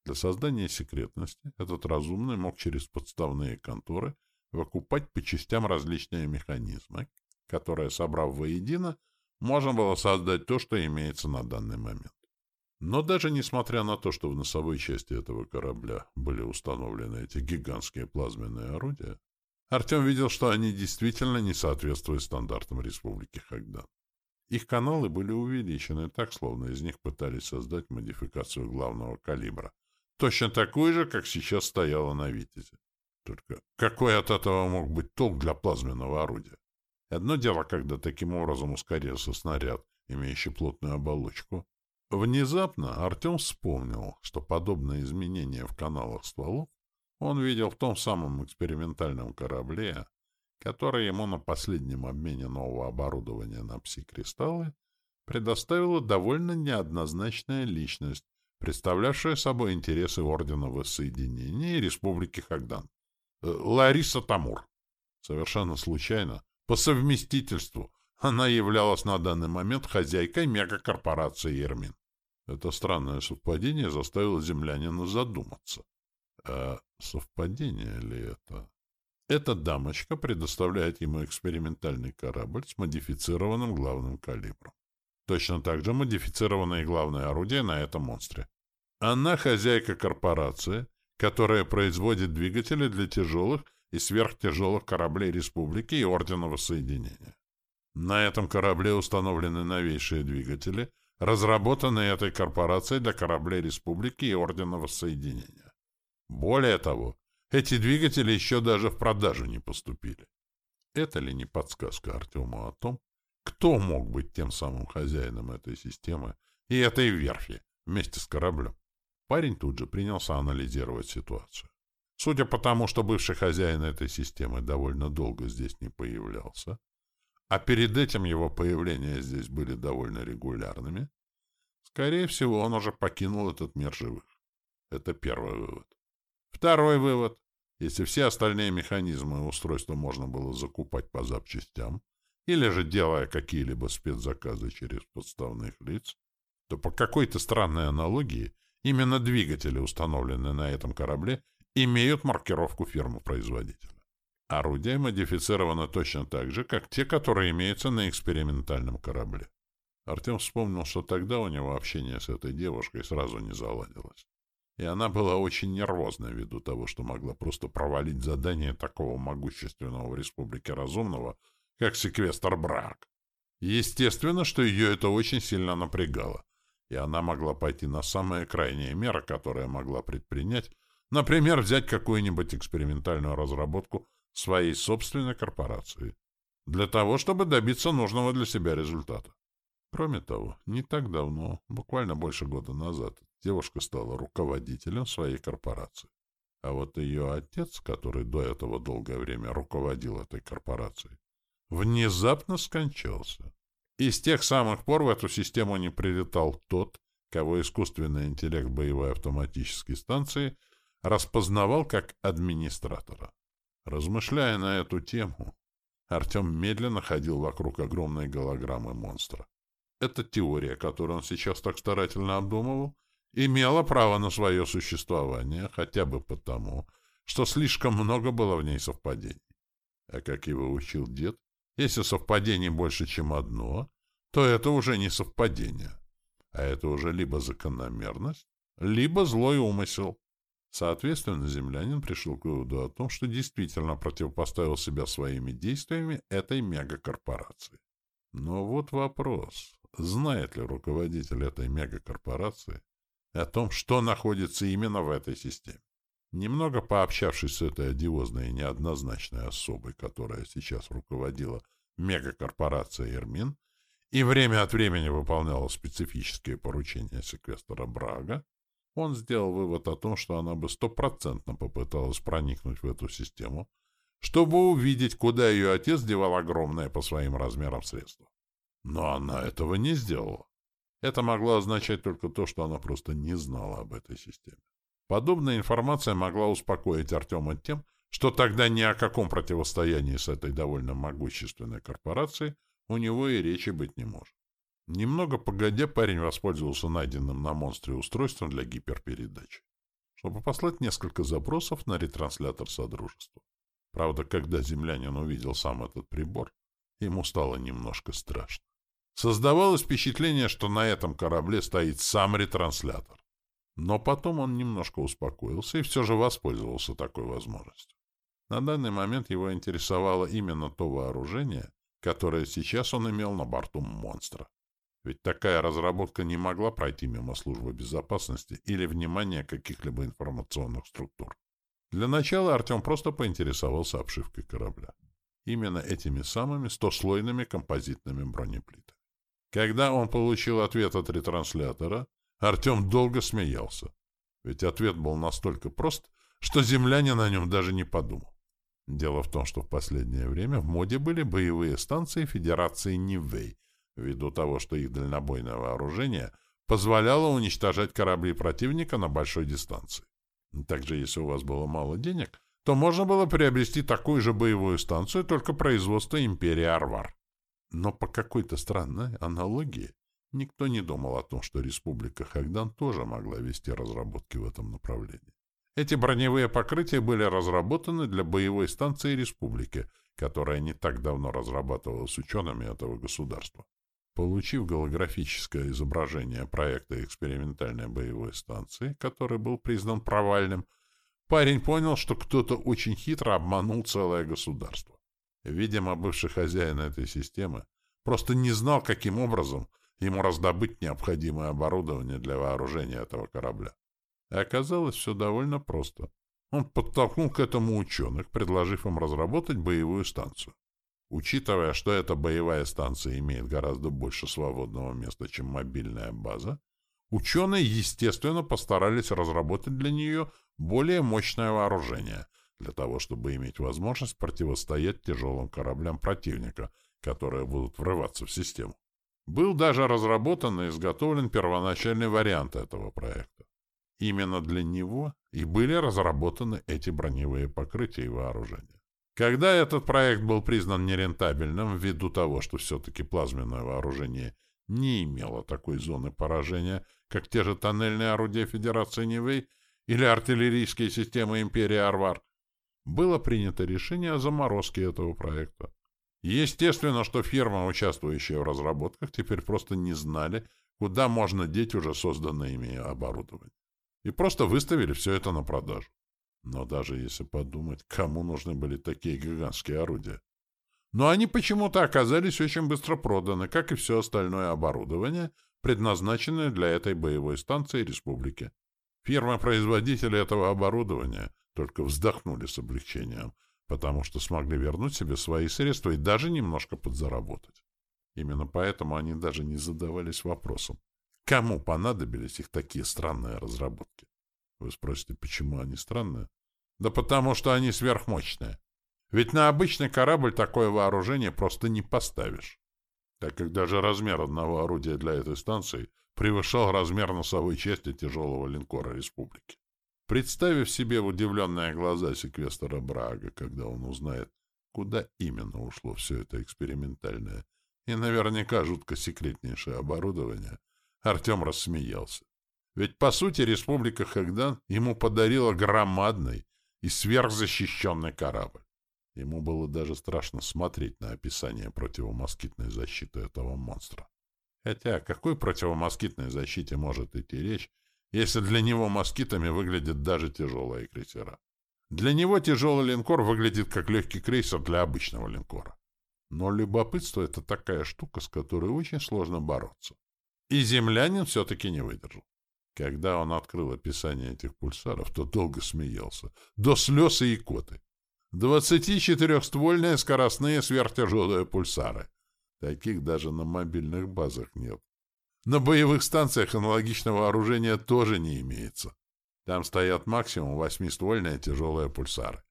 Для создания секретности этот разумный мог через подставные конторы выкупать по частям различные механизмы, которые, собрав воедино, можно было создать то, что имеется на данный момент. Но даже несмотря на то, что в носовой части этого корабля были установлены эти гигантские плазменные орудия, Артем видел, что они действительно не соответствуют стандартам Республики Хагдан. Их каналы были увеличены так, словно из них пытались создать модификацию главного калибра, точно такую же, как сейчас стояла на «Витязе». Только какой от этого мог быть толк для плазменного орудия? Одно дело, когда таким образом ускорился снаряд, имеющий плотную оболочку. Внезапно Артем вспомнил, что подобные изменения в каналах стволов он видел в том самом экспериментальном корабле, который ему на последнем обмене нового оборудования на пси-кристаллы предоставила довольно неоднозначная личность, представлявшая собой интересы Ордена Воссоединения и Республики Хагдан. Э, Лариса Тамур. Совершенно случайно, по совместительству, она являлась на данный момент хозяйкой мегакорпорации «Ермин». Это странное совпадение заставило землянина задуматься. А совпадение ли это? Эта дамочка предоставляет ему экспериментальный корабль с модифицированным главным калибром. Точно так же модифицированное главное орудие на этом монстре. Она хозяйка корпорации, которая производит двигатели для тяжелых и сверхтяжелых кораблей Республики и Ордена Воссоединения. На этом корабле установлены новейшие двигатели, разработанные этой корпорацией для кораблей Республики и Ордена Воссоединения. Более того, эти двигатели еще даже в продажу не поступили. Это ли не подсказка Артему о том, кто мог быть тем самым хозяином этой системы и этой верфи вместе с кораблем? Парень тут же принялся анализировать ситуацию. Судя по тому, что бывший хозяин этой системы довольно долго здесь не появлялся, а перед этим его появления здесь были довольно регулярными, скорее всего, он уже покинул этот мир живых. Это первый вывод. Второй вывод. Если все остальные механизмы и устройства можно было закупать по запчастям, или же делая какие-либо спецзаказы через подставных лиц, то по какой-то странной аналогии Именно двигатели, установленные на этом корабле, имеют маркировку фирмы-производителя. Орудия модифицированы точно так же, как те, которые имеются на экспериментальном корабле. Артем вспомнил, что тогда у него общение с этой девушкой сразу не заладилось. И она была очень нервозна ввиду того, что могла просто провалить задание такого могущественного в Республике Разумного, как секвестр Брак. Естественно, что ее это очень сильно напрягало и она могла пойти на самые крайние меры, которые могла предпринять, например, взять какую-нибудь экспериментальную разработку своей собственной корпорации, для того, чтобы добиться нужного для себя результата. Кроме того, не так давно, буквально больше года назад, девушка стала руководителем своей корпорации. А вот ее отец, который до этого долгое время руководил этой корпорацией, внезапно скончался. И с тех самых пор в эту систему не прилетал тот, кого искусственный интеллект боевой автоматической станции распознавал как администратора. Размышляя на эту тему, Артем медленно ходил вокруг огромной голограммы монстра. Эта теория, которую он сейчас так старательно обдумывал, имела право на свое существование, хотя бы потому, что слишком много было в ней совпадений. А как его учил дед, если совпадений больше, чем одно, то это уже не совпадение, а это уже либо закономерность, либо злой умысел. Соответственно, землянин пришел к выводу о том, что действительно противопоставил себя своими действиями этой мегакорпорации. Но вот вопрос, знает ли руководитель этой мегакорпорации о том, что находится именно в этой системе? Немного пообщавшись с этой одиозной и неоднозначной особой, которая сейчас руководила мегакорпорацией «Эрмин» и время от времени выполняла специфические поручения секвестора Брага, он сделал вывод о том, что она бы стопроцентно попыталась проникнуть в эту систему, чтобы увидеть, куда ее отец девал огромное по своим размерам средства. Но она этого не сделала. Это могло означать только то, что она просто не знала об этой системе. Подобная информация могла успокоить Артема тем, что тогда ни о каком противостоянии с этой довольно могущественной корпорацией у него и речи быть не может. Немного погодя, парень воспользовался найденным на монстре устройством для гиперпередачи, чтобы послать несколько запросов на ретранслятор Содружества. Правда, когда землянин увидел сам этот прибор, ему стало немножко страшно. Создавалось впечатление, что на этом корабле стоит сам ретранслятор. Но потом он немножко успокоился и все же воспользовался такой возможностью. На данный момент его интересовало именно то вооружение, которое сейчас он имел на борту «Монстра». Ведь такая разработка не могла пройти мимо службы безопасности или внимания каких-либо информационных структур. Для начала Артем просто поинтересовался обшивкой корабля. Именно этими самыми стослойными композитными бронеплитами. Когда он получил ответ от ретранслятора, Артем долго смеялся. Ведь ответ был настолько прост, что землянин на нем даже не подумал. Дело в том, что в последнее время в моде были боевые станции Федерации Нивэй, ввиду того, что их дальнобойное вооружение позволяло уничтожать корабли противника на большой дистанции. Также, если у вас было мало денег, то можно было приобрести такую же боевую станцию, только производства империи Арвар. Но по какой-то странной аналогии Никто не думал о том, что Республика Хагдан тоже могла вести разработки в этом направлении. Эти броневые покрытия были разработаны для боевой станции Республики, которая не так давно разрабатывалась учеными этого государства. Получив голографическое изображение проекта экспериментальной боевой станции, который был признан провальным, парень понял, что кто-то очень хитро обманул целое государство. Видимо, бывший хозяин этой системы просто не знал, каким образом ему раздобыть необходимое оборудование для вооружения этого корабля. И оказалось все довольно просто. Он подтолкнул к этому ученых, предложив им разработать боевую станцию. Учитывая, что эта боевая станция имеет гораздо больше свободного места, чем мобильная база, ученые, естественно, постарались разработать для нее более мощное вооружение, для того, чтобы иметь возможность противостоять тяжелым кораблям противника, которые будут врываться в систему. Был даже разработан и изготовлен первоначальный вариант этого проекта. Именно для него и были разработаны эти броневые покрытия и вооружения. Когда этот проект был признан нерентабельным ввиду того, что все-таки плазменное вооружение не имело такой зоны поражения, как те же тоннельные орудия Федерации Нивэй или артиллерийские системы Империи Арвар, было принято решение о заморозке этого проекта. Естественно, что фирмы, участвующие в разработках, теперь просто не знали, куда можно деть уже созданное ими оборудование. И просто выставили все это на продажу. Но даже если подумать, кому нужны были такие гигантские орудия? Но они почему-то оказались очень быстро проданы, как и все остальное оборудование, предназначенное для этой боевой станции республики. Фирмы-производители этого оборудования только вздохнули с облегчением, потому что смогли вернуть себе свои средства и даже немножко подзаработать. Именно поэтому они даже не задавались вопросом, кому понадобились их такие странные разработки. Вы спросите, почему они странные? Да потому что они сверхмощные. Ведь на обычный корабль такое вооружение просто не поставишь. Так как даже размер одного орудия для этой станции превышал размер носовой части тяжелого линкора республики. Представив себе удивленные глаза секвестора Брага, когда он узнает, куда именно ушло все это экспериментальное и наверняка жутко секретнейшее оборудование, Артем рассмеялся. Ведь, по сути, Республика Хагдан ему подарила громадный и сверхзащищенный корабль. Ему было даже страшно смотреть на описание противомоскитной защиты этого монстра. Хотя о какой противомоскитной защите может идти речь, если для него москитами выглядят даже тяжелые крейсера. Для него тяжелый линкор выглядит как легкий крейсер для обычного линкора. Но любопытство — это такая штука, с которой очень сложно бороться. И землянин все-таки не выдержал. Когда он открыл описание этих пульсаров, то долго смеялся. До слез и икоты. 24-ствольные скоростные сверхтяжелые пульсары. Таких даже на мобильных базах нет. На боевых станциях аналогичного вооружения тоже не имеется. Там стоят максимум восьмиствольные тяжелые пульсары.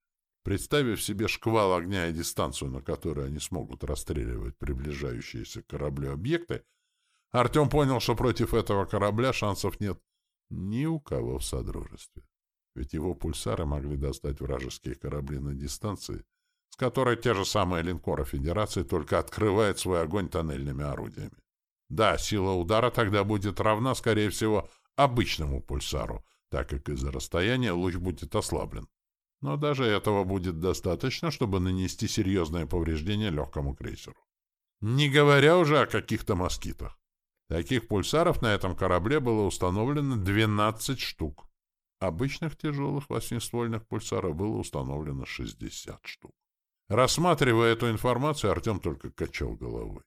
Представив себе шквал огня и дистанцию, на которой они смогут расстреливать приближающиеся к кораблю объекты, Артем понял, что против этого корабля шансов нет ни у кого в Содружестве. Ведь его пульсары могли достать вражеские корабли на дистанции, с которой те же самые линкоры Федерации только открывают свой огонь тоннельными орудиями. Да, сила удара тогда будет равна, скорее всего, обычному пульсару, так как из-за расстояния луч будет ослаблен. Но даже этого будет достаточно, чтобы нанести серьезное повреждение легкому крейсеру. Не говоря уже о каких-то москитах. Таких пульсаров на этом корабле было установлено 12 штук. Обычных тяжелых восьмиствольных пульсаров было установлено 60 штук. Рассматривая эту информацию, Артем только качал головой.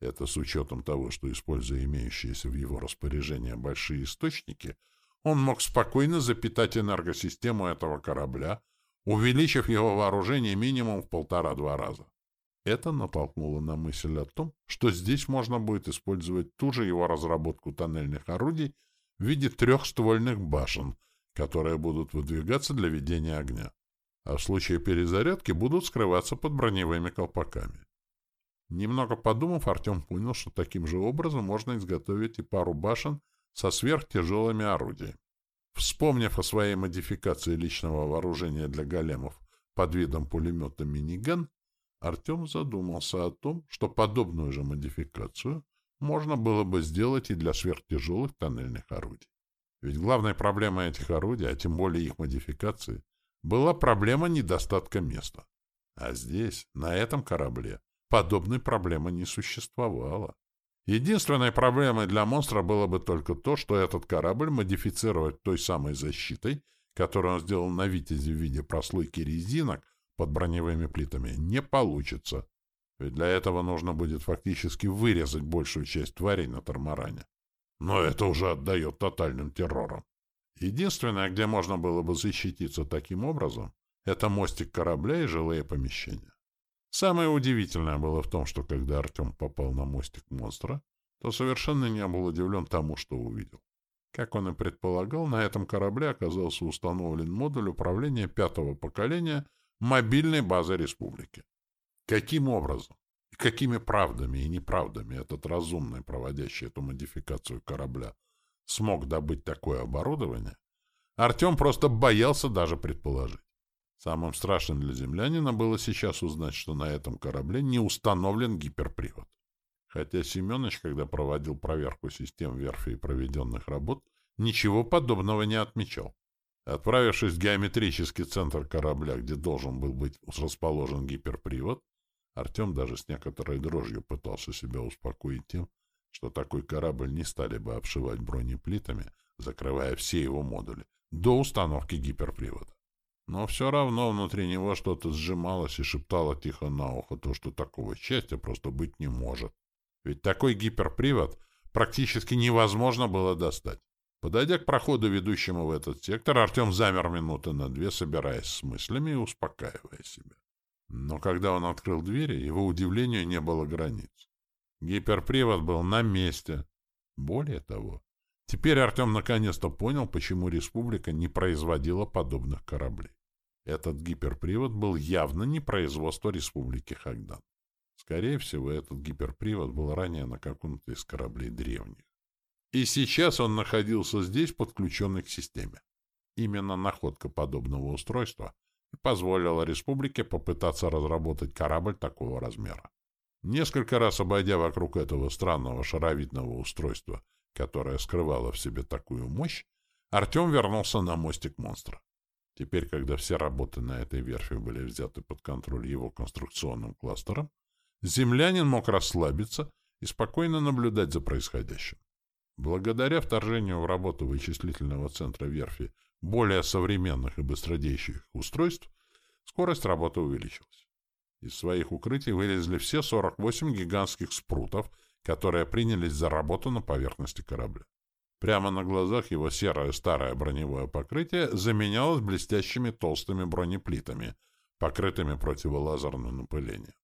Это с учетом того, что, используя имеющиеся в его распоряжении большие источники, он мог спокойно запитать энергосистему этого корабля, увеличив его вооружение минимум в полтора-два раза. Это натолкнуло на мысль о том, что здесь можно будет использовать ту же его разработку тоннельных орудий в виде трехствольных башен, которые будут выдвигаться для ведения огня, а в случае перезарядки будут скрываться под броневыми колпаками. Немного подумав, Артем понял, что таким же образом можно изготовить и пару башен со сверхтяжелыми орудиями. Вспомнив о своей модификации личного вооружения для големов под видом пулемета «Миниган», Артем задумался о том, что подобную же модификацию можно было бы сделать и для сверхтяжелых тоннельных орудий. Ведь главной проблемой этих орудий, а тем более их модификации, была проблема недостатка места. А здесь, на этом корабле, подобной проблемы не существовало. Единственной проблемой для монстра было бы только то, что этот корабль модифицировать той самой защитой, которую он сделал на «Витязе» в виде прослойки резинок под броневыми плитами, не получится. Ведь для этого нужно будет фактически вырезать большую часть тварей на Тормаране. Но это уже отдает тотальным террором. Единственное, где можно было бы защититься таким образом, это мостик корабля и жилые помещения. Самое удивительное было в том, что когда Артем попал на мостик монстра, то совершенно не был удивлен тому, что увидел. Как он и предполагал, на этом корабле оказался установлен модуль управления пятого поколения мобильной базы республики. Каким образом и какими правдами и неправдами этот разумный, проводящий эту модификацию корабля, смог добыть такое оборудование, Артем просто боялся даже предположить. Самым страшным для землянина было сейчас узнать, что на этом корабле не установлен гиперпривод. Хотя Семенович, когда проводил проверку систем верфи и проведенных работ, ничего подобного не отмечал. Отправившись в геометрический центр корабля, где должен был быть расположен гиперпривод, Артем даже с некоторой дрожью пытался себя успокоить тем, что такой корабль не стали бы обшивать бронеплитами, закрывая все его модули, до установки гиперпривода. Но все равно внутри него что-то сжималось и шептало тихо на ухо то, что такого счастья просто быть не может. Ведь такой гиперпривод практически невозможно было достать. Подойдя к проходу, ведущему в этот сектор, Артем замер минуты на две, собираясь с мыслями и успокаивая себя. Но когда он открыл двери, его удивлению не было границ. Гиперпривод был на месте. Более того, Теперь Артем наконец-то понял, почему республика не производила подобных кораблей. Этот гиперпривод был явно не производство республики Хагдан. Скорее всего, этот гиперпривод был ранее на каком-то из кораблей древних. И сейчас он находился здесь, подключенный к системе. Именно находка подобного устройства позволила республике попытаться разработать корабль такого размера. Несколько раз обойдя вокруг этого странного шаровидного устройства которая скрывала в себе такую мощь, Артем вернулся на мостик монстра. Теперь, когда все работы на этой верфи были взяты под контроль его конструкционным кластером, землянин мог расслабиться и спокойно наблюдать за происходящим. Благодаря вторжению в работу вычислительного центра верфи более современных и быстродействующих устройств, скорость работы увеличилась. Из своих укрытий вылезли все 48 гигантских спрутов, которые принялись за работу на поверхности корабля. Прямо на глазах его серое старое броневое покрытие заменялось блестящими толстыми бронеплитами, покрытыми противолазерным напылением.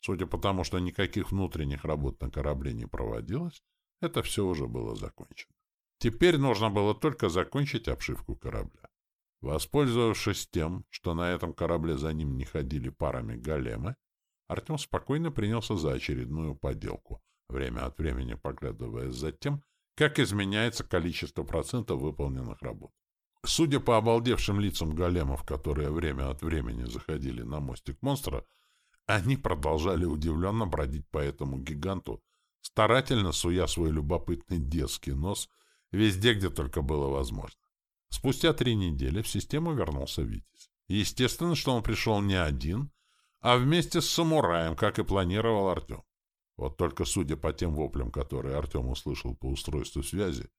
Судя по тому, что никаких внутренних работ на корабле не проводилось, это все уже было закончено. Теперь нужно было только закончить обшивку корабля. Воспользовавшись тем, что на этом корабле за ним не ходили парами големы, Артем спокойно принялся за очередную поделку, время от времени поглядывая за тем, как изменяется количество процентов выполненных работ. Судя по обалдевшим лицам големов, которые время от времени заходили на мостик монстра, они продолжали удивленно бродить по этому гиганту, старательно суя свой любопытный детский нос везде, где только было возможно. Спустя три недели в систему вернулся Витязь. Естественно, что он пришел не один, а вместе с самураем, как и планировал Артем. Вот только судя по тем воплям, которые Артем услышал по устройству связи,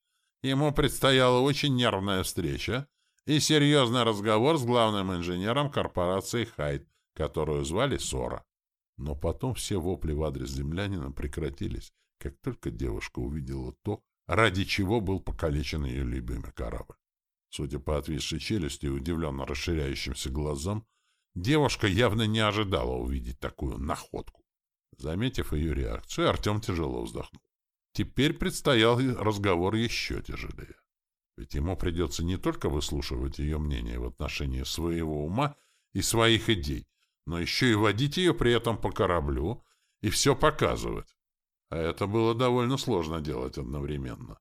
ему предстояла очень нервная встреча и серьезный разговор с главным инженером корпорации «Хайт», которую звали Сора. Но потом все вопли в адрес землянина прекратились, как только девушка увидела то, ради чего был покалечен ее любимый корабль. Судя по отвисшей челюсти и удивленно расширяющимся глазам, девушка явно не ожидала увидеть такую находку. Заметив ее реакцию, Артем тяжело вздохнул. Теперь предстоял разговор еще тяжелее. Ведь ему придется не только выслушивать ее мнение в отношении своего ума и своих идей, но еще и водить ее при этом по кораблю и все показывать. А это было довольно сложно делать одновременно.